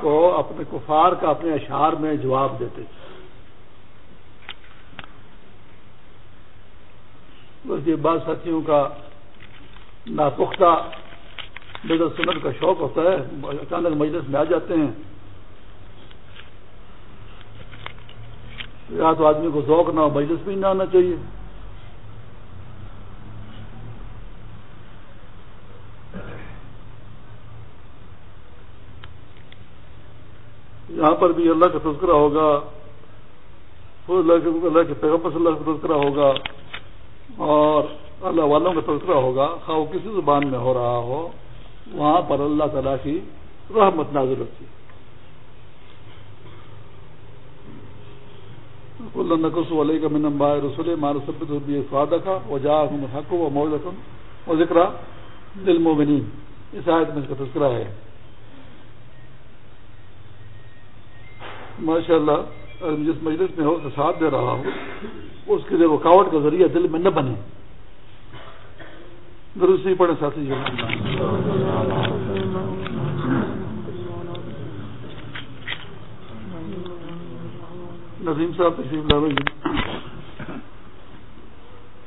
کو اپنے کفار کا اپنے اشعار میں جواب دیتے۔ بس یہ بعض ساتھیوں کا ناپختہ بدر سنت کا شوق ہوتا ہے۔ اچانک مجلس میں آ جاتے ہیں۔ یا تو آدمی کو ذوق نہ ہو، مجلس بھی نہ آنا چاہیے۔ یہاں پر بھی اللہ کا تذکرہ ہوگا اللہ کے اللہ کے پیغمبر صلی اللہ کا تذکرہ ہوگا، اور اللہ والوں کا تذکرہ ہوگا، خواہ وہ کسی زبان میں ہو رہا ہو، وہاں پر اللہ تعالیٰ کی رحمت نازل ہوتی ہے۔ اللہ نقص علیہ کا منم با رسول مار سبت سواد کا وجا حق و موز و ذکر دل مومنین اس آیت میں اس کا تذکرہ ہے۔ ماشاء اللہ جس مجلس میں ہو کے ساتھ دے رہا ہوں، اس کے لیے رکاوٹ کا ذریعہ دل میں نہ بنے۔ درستی پڑے ساتھی جی نظیم صاحب، تشریف لاوی